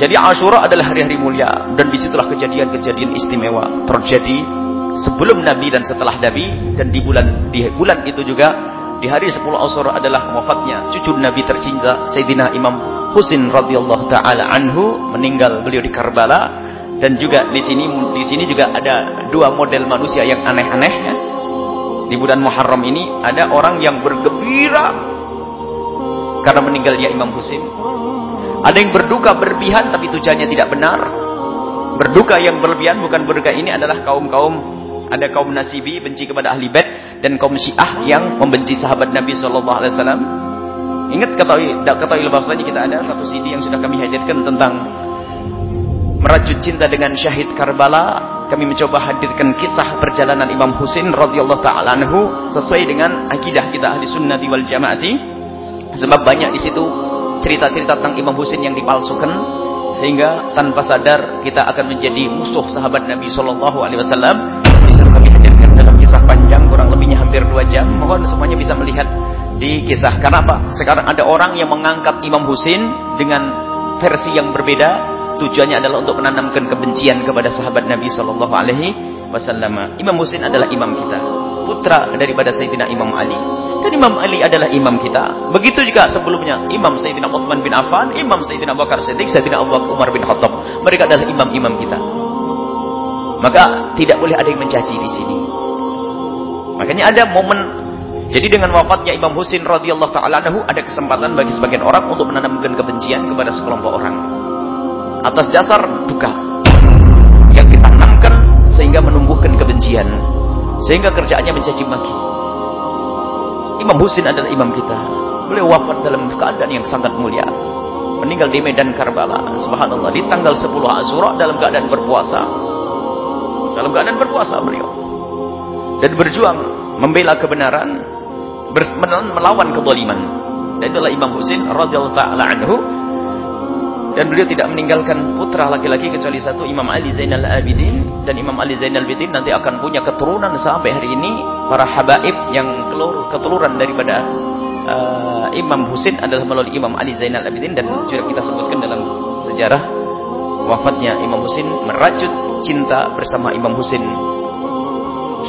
Jadi Ashura adalah hari-hari mulia dan di situlah kejadian-kejadian istimewa terjadi sebelum Nabi dan setelah Nabi dan di bulan di bulan itu juga di hari 10 Ashura adalah wafatnya cucu Nabi tercinta Sayyidina Imam Husin radhiyallahu taala anhu meninggal beliau di Karbala dan juga di sini di sini juga ada dua model manusia yang aneh-aneh ya. Di bulan Muharram ini ada orang yang bergembira karena meninggalnya Imam Husin. Ada yang berduka berlebihan tapi tujuannya tidak benar. Berduka yang berlebihan bukan berduka ini adalah kaum-kaum ada kaum Nasibi benci kepada ahli bait dan kaum Syiah yang membenci sahabat Nabi sallallahu alaihi wasallam. Ingat ketahui ketahui bahwasanya kita ada satu CD yang sudah kami hadirkan tentang merajut cinta dengan syahid Karbala kami mencoba hadirkan kisah perjalanan Imam Husin radhiyallahu taala anhu sesuai dengan akidah kita ahli sunnati wal jamaati sebab banyak di situ cerita-cerita tentang Imam Husin yang dipalsukan sehingga tanpa sadar kita akan menjadi musuh sahabat Nabi sallallahu alaihi wasallam. Situ kami hadirkan dalam kisah panjang kurang lebihnya hampir dua jam. Mohon semuanya bisa melihat di kisah. Karena apa? Sekarang ada orang yang mengangkat Imam Husin dengan versi yang berbeda. Tujuannya adalah untuk menanamkan kebencian kepada sahabat Nabi Shallallahu Alaihi Wasallam. Imam Husain adalah imam kita, putra daripada Sayyidina Imam Ali. Dan Imam Ali adalah imam kita. Begitu juga sebelumnya Imam Sayyidina Uthman bin Affan, Imam Sayyidina Abu Bakar Siddiq, Sayyidina Abu Bakar Umar bin Khattab. Mereka adalah imam-imam kita. Maka tidak boleh ada yang mencaci di sini. Makanya ada momen jadi dengan wafatnya Imam Husin radhiyallahu taala anhu ada kesempatan bagi sebagian orang untuk menanamkan kebencian kepada sekelompok orang atas dasar duka yang ditanamkan sehingga menumbuhkan kebencian sehingga kerjaannya mencaci maki Imam Husin adalah imam kita. Beliau wafat dalam keadaan yang sangat mulia. Meninggal di Medan Karbala. Subhanallah. Di tanggal 10 Asyura dalam keadaan berpuasa. Dalam keadaan berpuasa beliau. Dan berjuang membela kebenaran melawan kezaliman. Dan itulah Imam Husin radhiyallahu taala anhu dan beliau tidak meninggalkan putra laki-laki kecuali satu Imam Ali Zainal Abidin. Dan Imam Ali Zainal Abidin nanti akan punya keturunan sampai hari ini. Para habaib yang kelur, keturunan daripada uh, Imam Husin adalah melalui Imam Ali Zainal Abidin. Dan sudah kita sebutkan dalam sejarah wafatnya Imam Husin merajut cinta bersama Imam Husin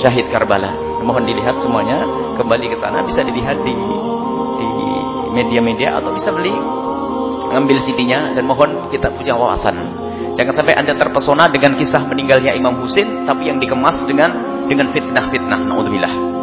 syahid Karbala. Mohon dilihat semuanya kembali ke sana. Bisa dilihat di di media-media atau bisa beli ngambil CD-nya dan mohon kita punya wawasan. Jangan sampai Anda terpesona dengan kisah meninggalnya Imam Husin tapi yang dikemas dengan dengan fitnah-fitnah. Nauzubillah.